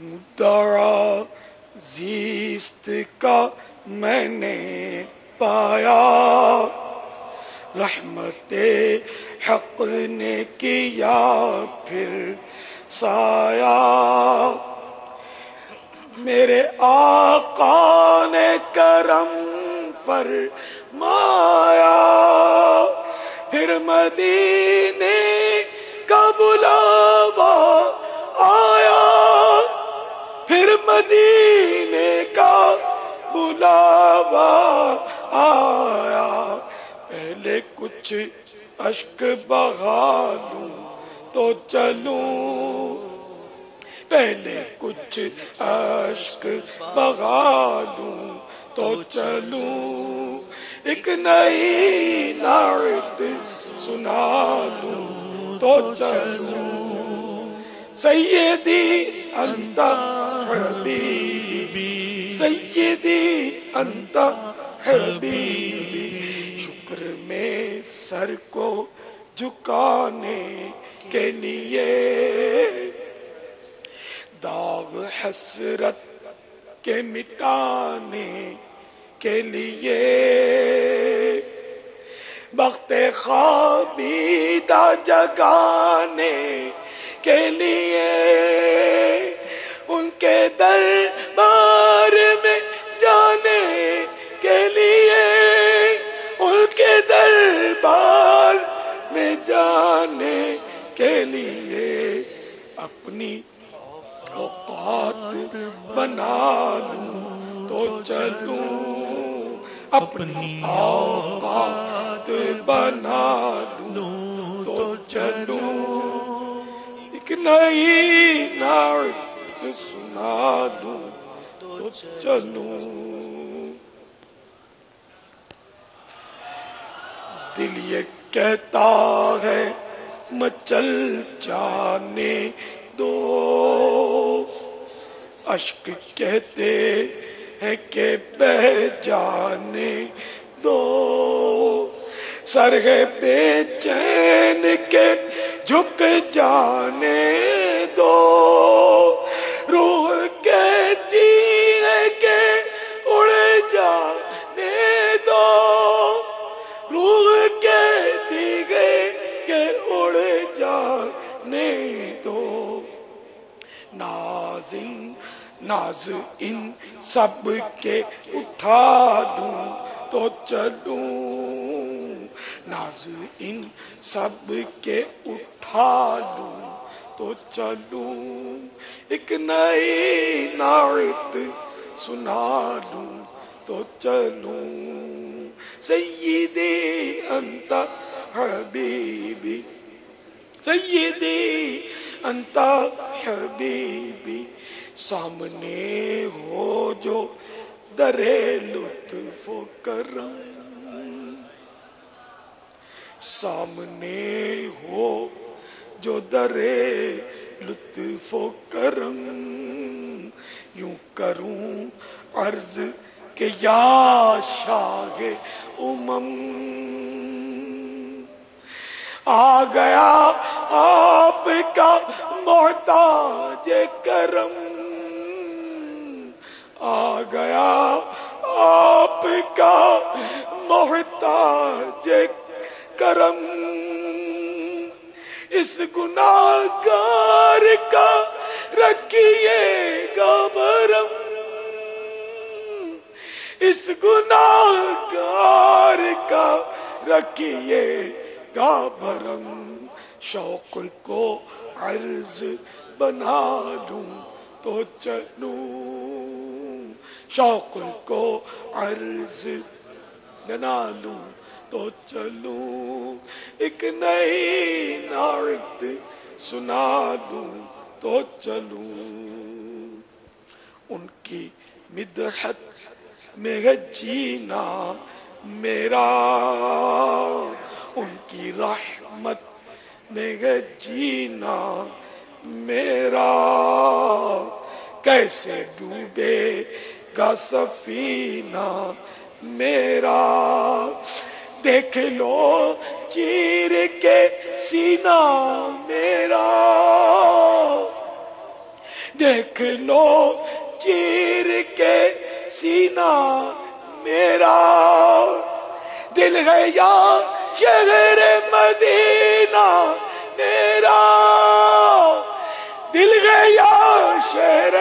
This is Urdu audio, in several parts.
مدعا زیست کا میں نے پایا۔ رحمت حق نے کیا پھر سایا میرے آقا نے کرم پر مایا پھر مدینے کا بلاوا پھر مدینے کا بلاوا آیا۔ پہلے کچھ اشک بغا لوں تو چلوں۔ پہلے کچھ اشک بغا لوں تو چلوں۔ ایک نئی نعت سنا لوں تو چلوں۔ سیدی انت حبیبی. سیدی انت حبیبی. شکر میں سر کو جھکانے کے لیے داغ حسرت کے مٹانے کے لیے بخت خوابیدہ جگانے کے لیے ان کے دربار میں جانے کے لیے، ان کے دربار میں جانے کے لیے اپنی اوقات بنا لوں تو چلوں، اپنی اوقات بنا لوں تو چلوں۔ ایک نئی نعت سنا دوں تو چلوں دل یہ کہتا ہے مچل جانے دو۔ اشک کہتے ہیں کہ بہ جانے دو۔ سرگ بے چین کے جھک جانے دو۔ روح کہتی ہے کہ اڑ جانے دو۔ روح کہتی ہے کہ اڑ جانے دو۔ نازن ناز ان سب کے اٹھا دوں تو چلوں۔ ناز ان سب کے اٹھا لوں تو چلوں ایک نئی نعت سنا لوں، تو چلوں سیدی انت حبیبی سیدی انت حبیبی، سامنے ہو جو درے لطف و کرم۔ سامنے ہو جو درے لطف و کرم یوں کروں عرض کہ یا شاہ امم آ گیا آپ کا محتاج کرم آ گیا آپ کا محتاج کرم اس گناہگار کا رکھیے گا برم اس گناہگار کا رکھیے گا برم شوق کو عرض بنا لوں تو چلوں۔ شوق کو عرض بنا لوں تو چلوں، ایک نئی نعت سنا دوں تو چلوں۔ ان کی مدحت میں ہے جینا میرا، ان کی رحمت میں ہے جینا میرا۔ کیسے ڈوبے گا سفینہ میرا؟ دیکھ لو چیر کے سینا میرا۔ دیکھ لو چیر کے سینا میرا۔ دل ہے یا شہر مدینہ میرا۔ دل ہے یا شہر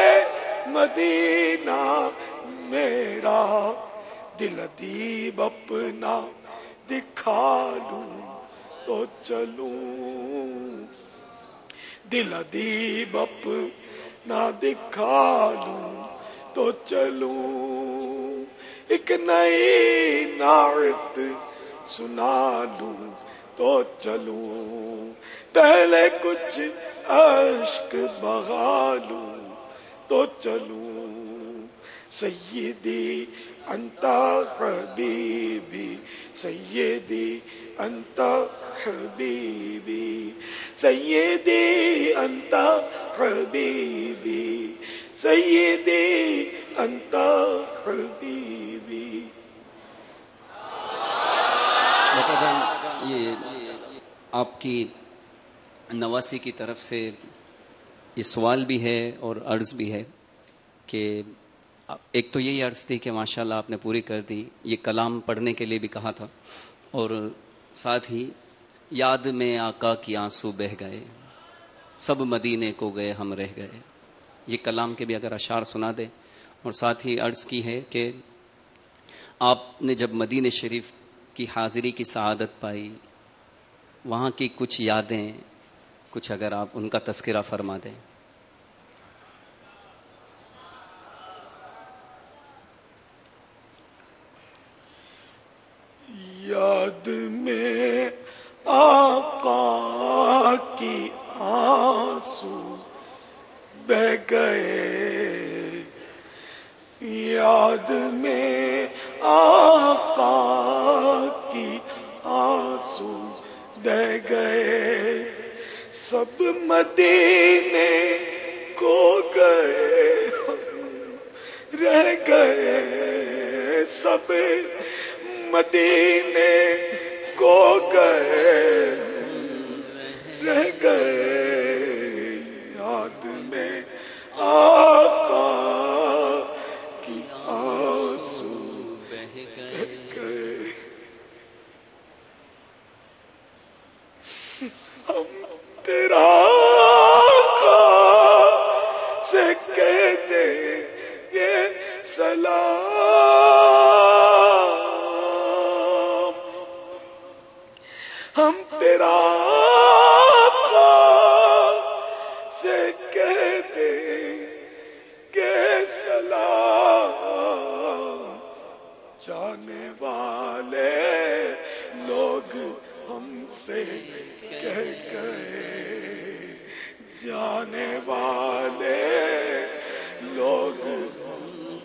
مدینہ میرا۔ دل دیب اپنا۔ دکھا لوں تو چلوں۔ دل دیب اپنا دکھا لوں تو چلوں۔ ایک نئی نعت سنا لوں تو چلوں۔ پہلے کچھ اشک بغا لوں تو چلوں۔ سیدی انت حبیبی، سیدی انت حبیبی، سیدی انت حبیبی، سیدی انت حبیبی۔ یہ آپ کی نواسی کی طرف سے یہ سوال بھی ہے اور عرض بھی ہے کہ ایک تو یہی عرض تھی کہ ماشاءاللہ آپ نے پوری کر دی۔ یہ کلام پڑھنے کے لیے بھی کہا تھا۔ اور ساتھ ہی یاد میں آقا کی آنسو بہ گئے۔ سب مدینے کو گئے، ہم رہ گئے۔ یہ کلام کے بھی اگر اشعار سنا دے۔ اور ساتھ ہی عرض کی ہے کہ آپ نے جب مدینہ شریف کی حاضری کی سعادت پائی، وہاں کی کچھ یادیں، کچھ اگر آپ ان کا تذکرہ فرما دیں۔ مدینے کو گئے رہ گئے۔ یاد میں آقا کی آنسو گئے۔ ہم تیرا آقا سے کہہ دیں گے سلام۔ تیرا سے کہہ دیں کہ سلام جانے والے لوگ ہم سے کہہ گئے جانے والے لوگ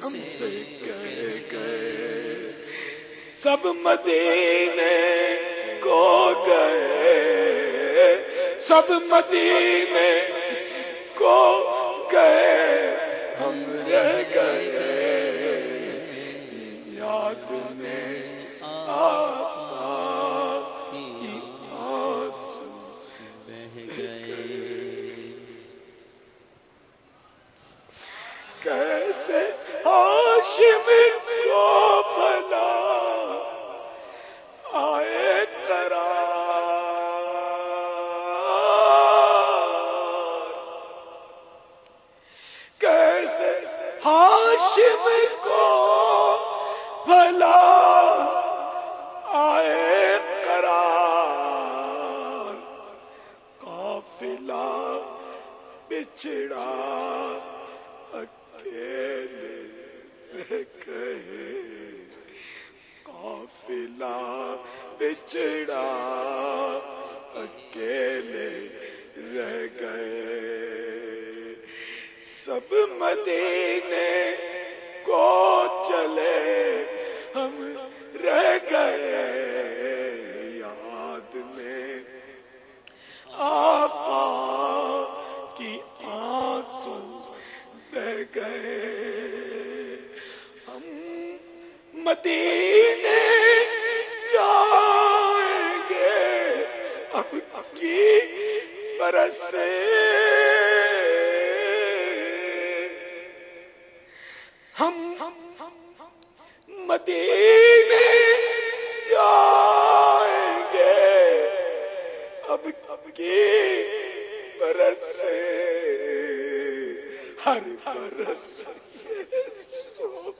ہم سے کہہ گئے سب مدینے سب مدینے کو گئے ہم رہ گئے۔ یاد میں کیسے ہاشم کو بچڑا اکیلے گئے۔ قافلہ بچڑا اکیلے رہ گئے۔ سب مدینے کو چلے ہم رہ گئے۔ مدینے جائیں گے۔ اب کی برس ہم مدینے جائیں گے۔ اب اب کی برس ہر برس سے سوچ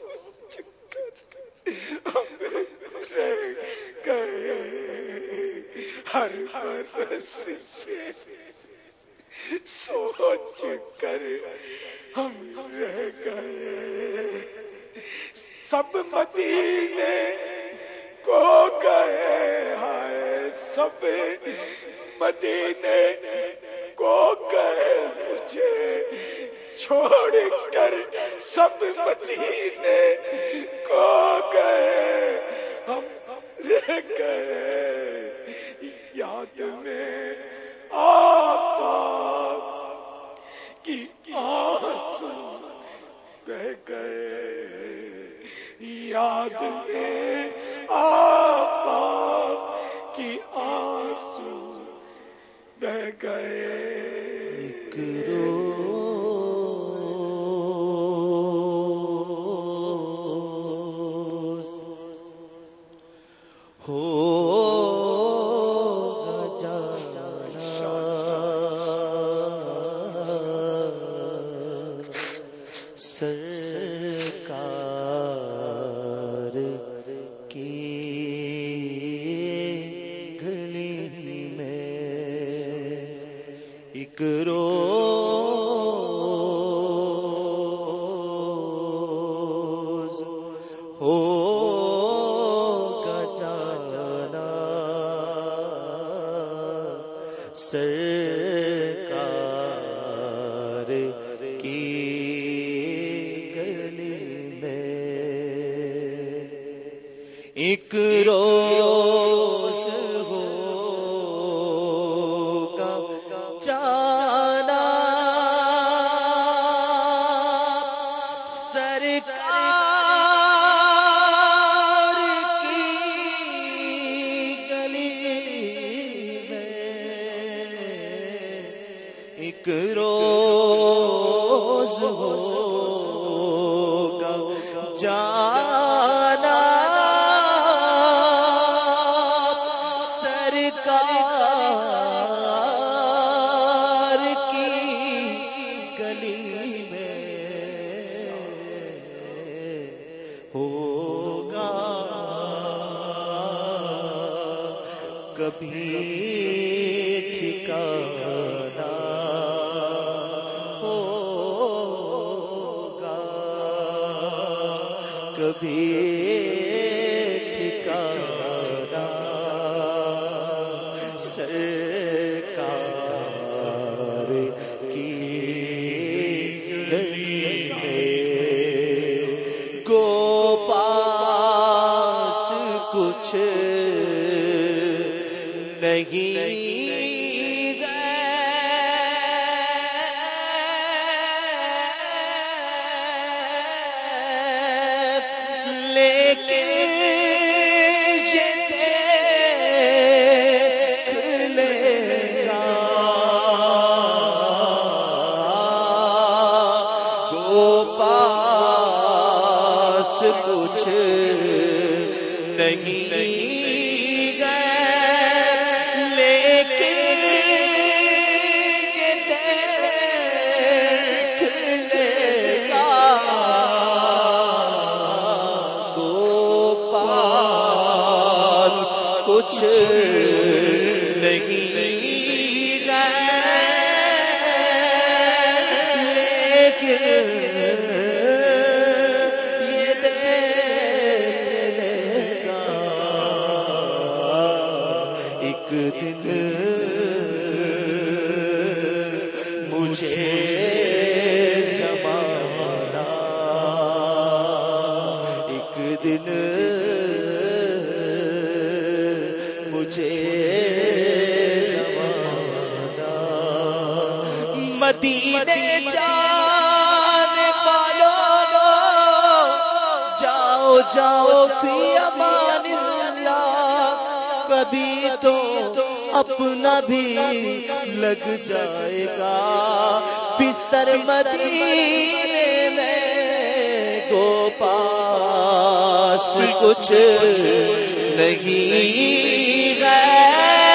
کر ہم رہ گئے ہر برس سوچ کر ہم رہ گئے۔ سب مدینے کو گئے ہائے۔ سب مدینے کو گئے مجھے۔ چھوڑ کر سب مدینے کو گئے۔ ہم رہ گئے۔ میں آتا کی آنسو بہ گئے یاد میں آتا کی آنسو بہ گئے ایک مدینے جانے والوں جاؤ جاؤ فی امان اللہ۔ کبھی تو اپنا بھی لگ جائے گا۔ بستر مدینے میں گو پاس کچھ نہیں ہے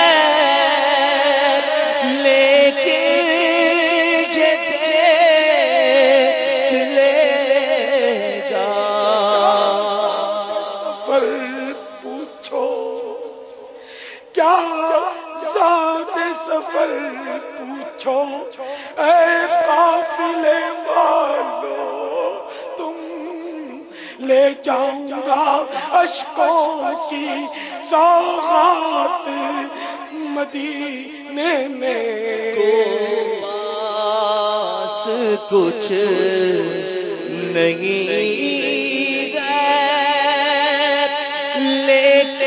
اشکوں کی سوغات مدینے میں۔ پاس کچھ نہیں لیکن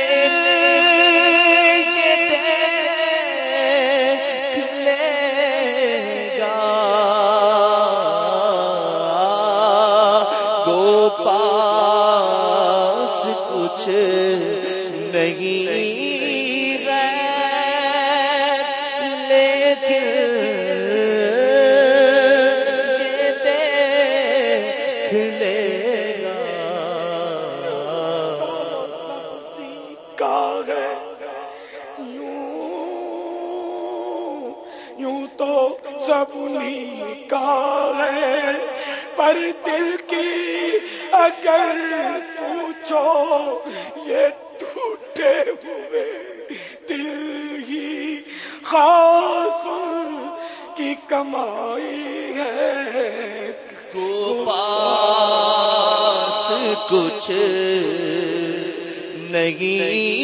کمائی ہے۔ کو پاس کچھ نہیں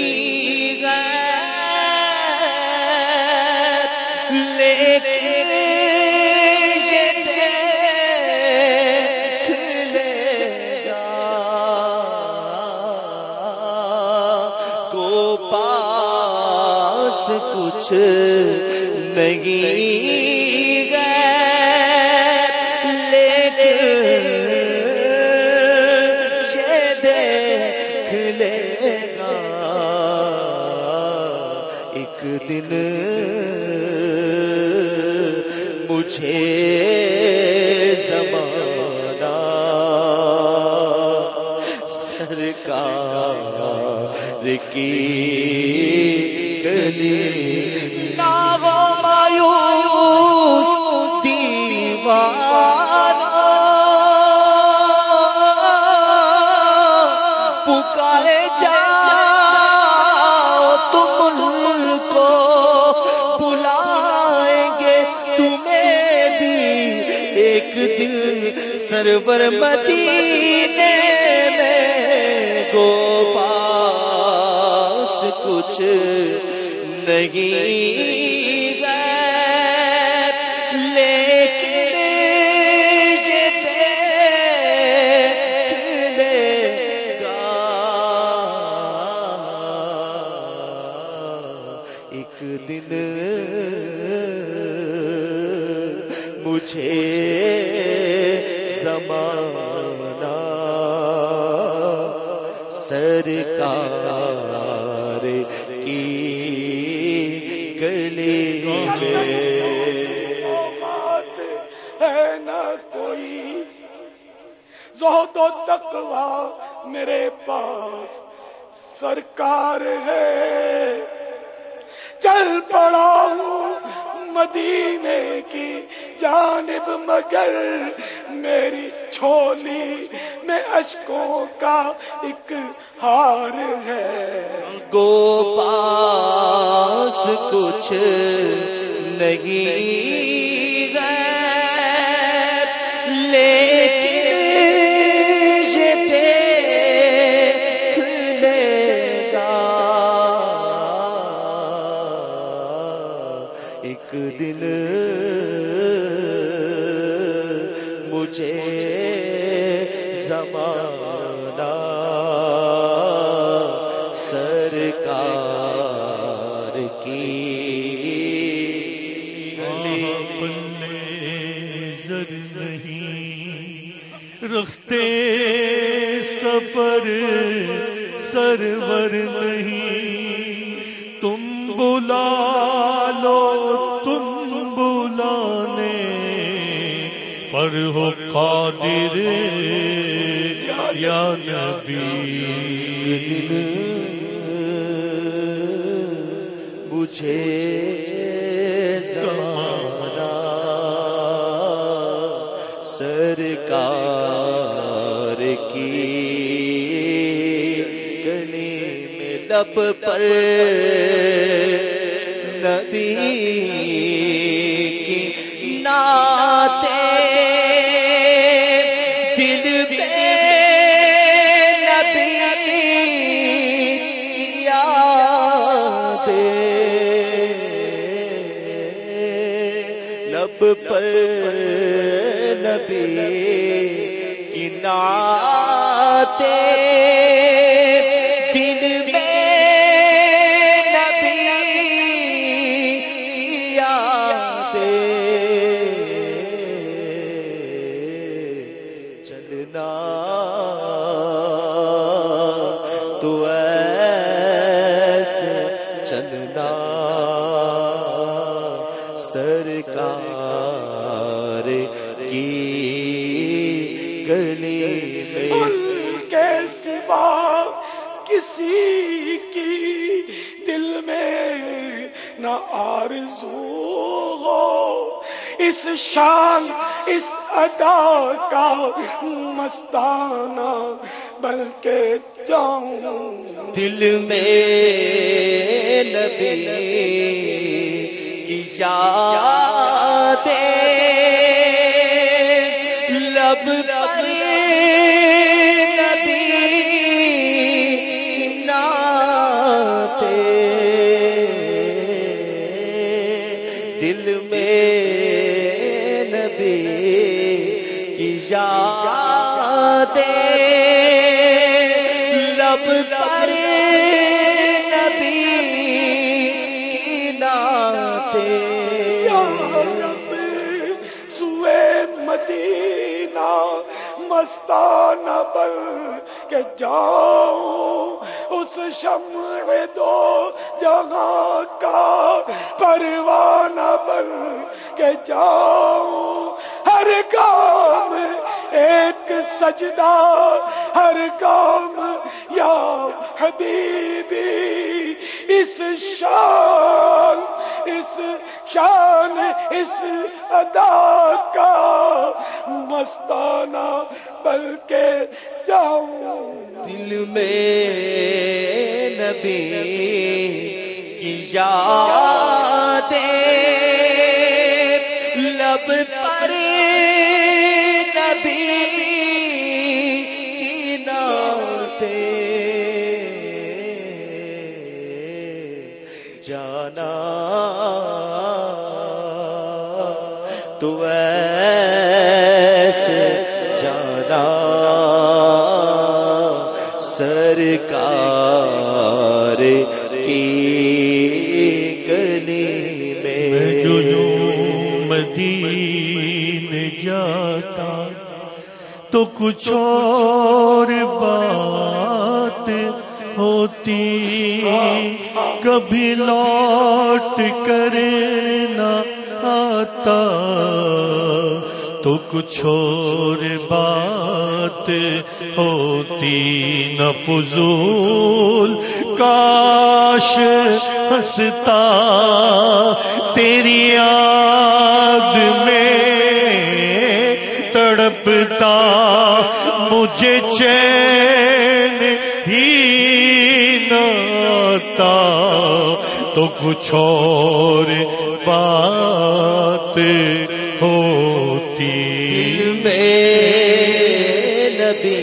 کچھ نہیں دن مجھے زمانہ سرکار کی سرور مدینے میں گو پاس کچھ نہیں تقوا میرے پاس سرکار ہے۔ چل پڑا ہوں مدینے کی جانب، مگر میری چھولی میں اشکوں کا ایک ہار ہے۔ گو پاس کچھ نہیں لے سرور نہیں۔ تم بلا لو، تم بلانے۔ پر ہو قادر، یا نبی۔ بجھے سارا، سرکار۔ لب پر نبی کی ناتے دل میں نبی کی یادیں لب پر نبی کی ناتے یادیں تو ایسے چلنا۔ سرکار کی گلی میں۔ ان کے سوا کسی کی دل میں نہ آرزو ہو۔ اس شان اس ادا کا مستانہ بلکہ جاؤں دل میں نبی کی یادیں لب لب پر نبی کی سوئے مدینہ مستانہ بل کے جاؤں اس شمع دو جہاں کا پروانہ بل کے جاؤں۔ ہر کام ایک سجدہ، ہر کام یا حبیبی، اس شان اس شان، اس ادا کا مستانہ بلکہ جاؤں۔ دل میں نبی کی یادیں، لب پر نبی جانا۔ تو ایسے جانا۔ سرکار کی گلی میں میں جو مدینے جاتا۔ تو کچھ اور بات کبھی لوٹ کر نہ آتا۔ تو کچھ اور بات ہوتی نہ فضول۔ کاش ہنستا تیری یاد میں تڑپتا مجھے چین تو کچھ اور بات ہوتی۔ میں نبی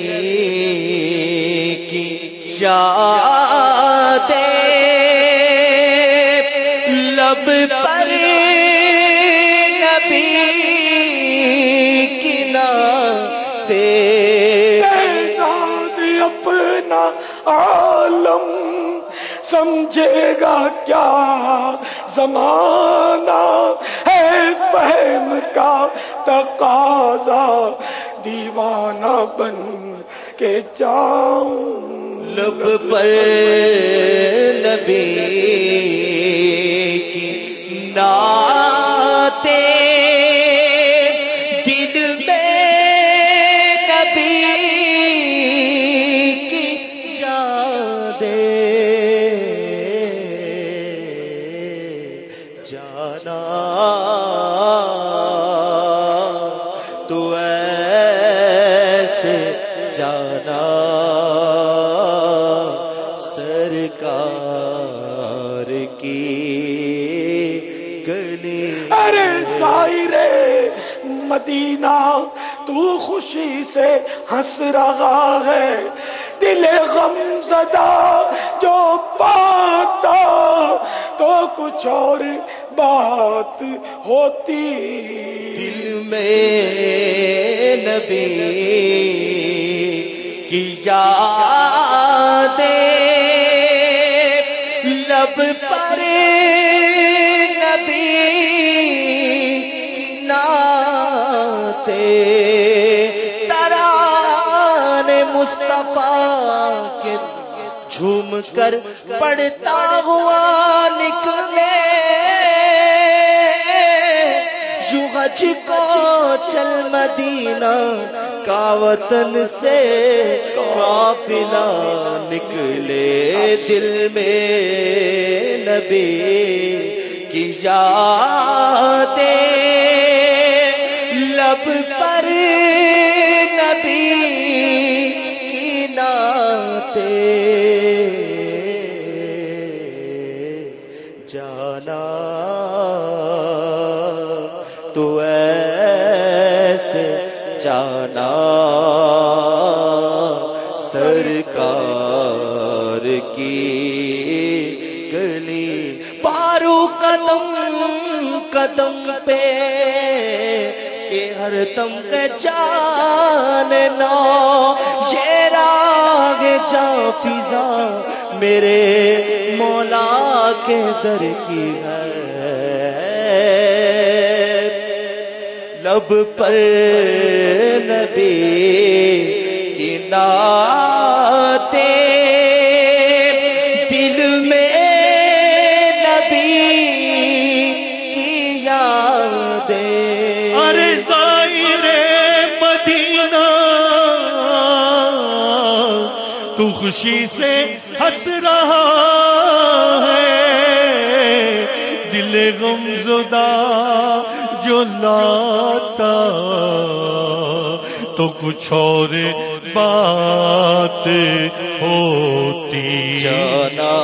کی یادیں لب پر سمجھے گا کیا زمانہ ہے فہم کا تقاضا دیوانہ بن کے جاؤں۔ لب پر نبی کی نار مدینہ، تو خوشی سے ہنس رہا ہے۔ دل غم زدہ جو پاتا، تو کچھ اور بات ہوتی۔ دل میں نبی کی یادیں لب پر جھوم کر پڑتا ہوا نکلے۔ یوں حج کو چل مدینہ کا وطن سے قافلہ نکلے دل میں۔ نبی کی یادیں لب پر نبی کی ناتے قدم پہ کہ ہر تم کے جان نو جیرا جا فضا، میرے مولا کے در کی ہے لب پر نبی کی ناتے خوشی سے ہنس رہا ہے۔ دل غم زدہ جو لاتا، تو کچھ اور بات ہوتی۔ جانا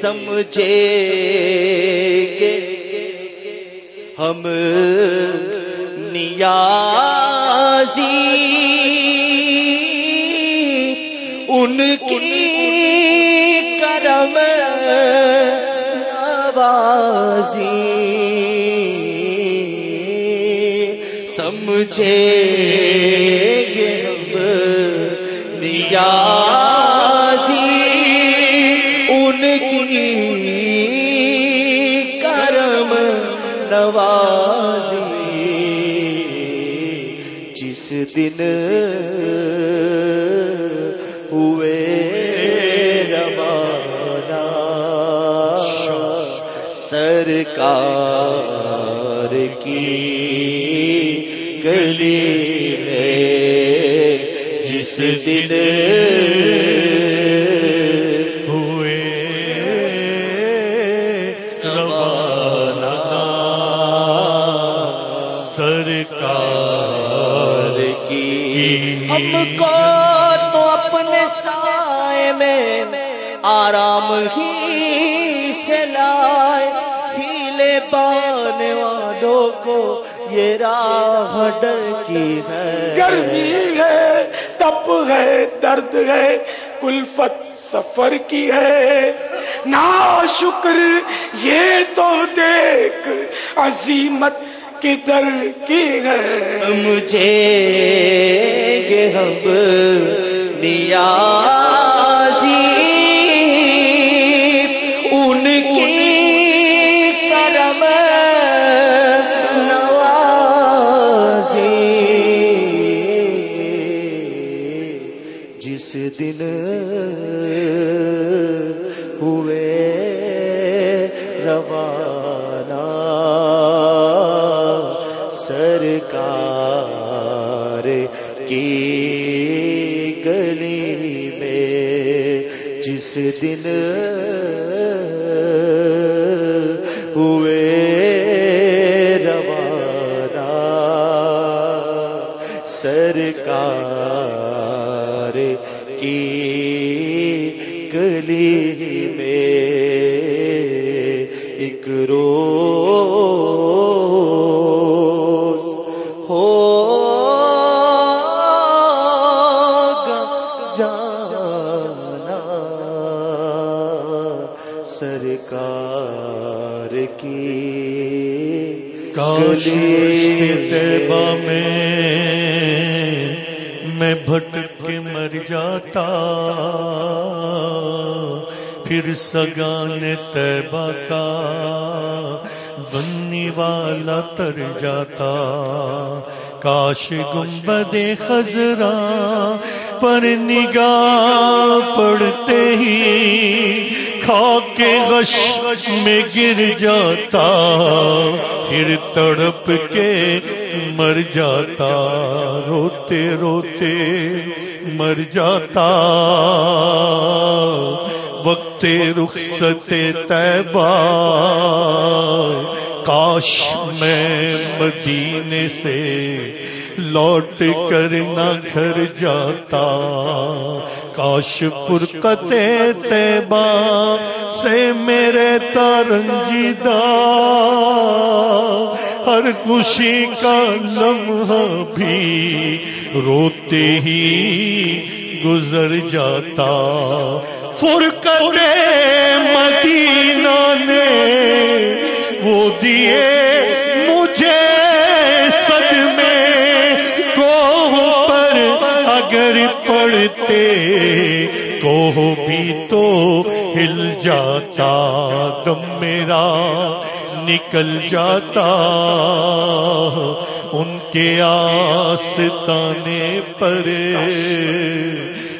سمجھے گے۔ ہم نیازی ان کی کرم نوازی۔ سمجھے گے ہم نیازی دن ہوئے روانہ۔ سرکار کی گلی ہے جس دن والوں کو یہ راہ ڈر کی ہے۔ گرمی ہے تپ ہے درد ہے کلفت سفر کی ہے۔ نا شکر یہ تو دیکھ عظیمت کدھر کی ہے۔ سمجھے گے ہم نیازی جس دن ہوئے روانہ سرکار کی گلی میں جس دن ہوئے روانہ سرکار کی گلی میں ایک روز جانا سرکار کی کاش میں میں مر جاتا۔ پھر سگان طیبہ کا بننے والا تر جاتا۔ کاش گنبد خزرا پر نگاہ پڑتے ہی کھا کے غش میں گر جاتا۔ پھر تڑپ کے مر جاتا روتے روتے مر جاتا۔ وقت رخصت طیبہ کاش میں مدینے سے لوٹ کر نہ گھر جاتا۔ کاش پرکت طیبہ سے میرے تارنجیدہ ہر خوشی کا لمحہ بھی روتے ہی گزر جاتا۔ فرقت مدینہ نے وہ دیے مجھے صدمے کو پر اگر پڑتے کو بھی تو ہل جاتا دم میرا نکل جاتا ان کے آستانے پر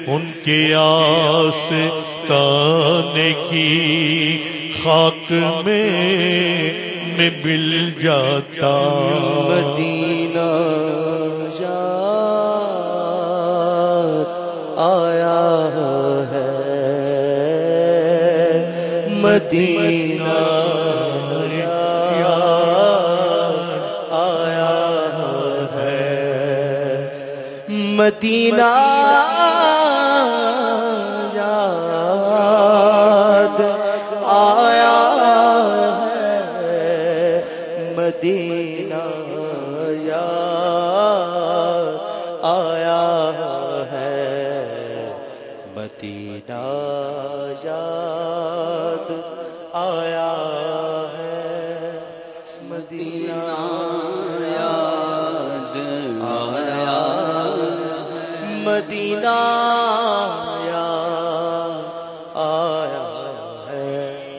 ان کے آس تانے کی خاک میں میں مل جاتا۔ مدینہ یاد آیا ہے۔ مدینہ آیا ہے۔ مدینہ